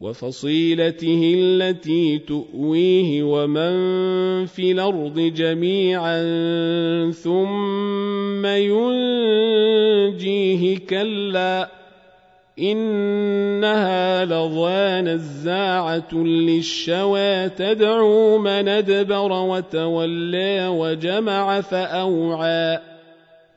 وفصيلته التي تؤويه ومن في الأرض جميعا ثم ينجيه كلا إنها لظى نزاعة للشوى تدعو من أدبر وتولى وجمع فأوعى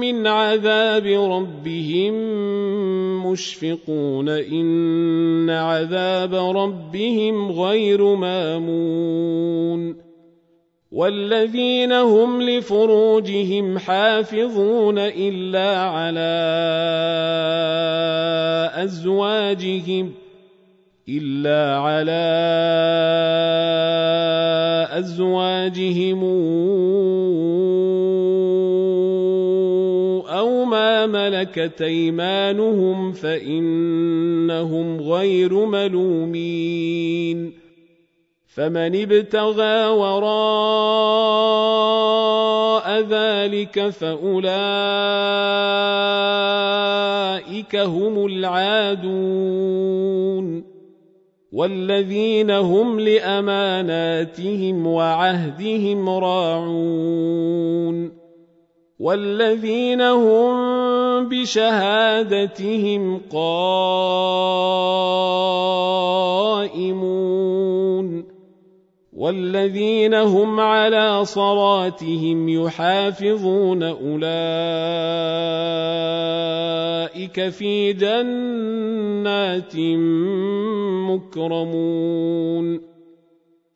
من عذاب ربهم مشفقون. إن عذاب ربهم غير مامون. والذين هم لفروجهم حافظون إلا على أزواجهم إلا على أزواجهم ملكت أيمانهم فإنهم غير ملومين فمن ابتغى وراء ذلك فأولئك هم العادون والذين هم لاماناتهم وعهدهم راعون والذين هم بشهادتهم قائمون والذين هم على صلاتهم يحافظون أولئك في جنات مكرمون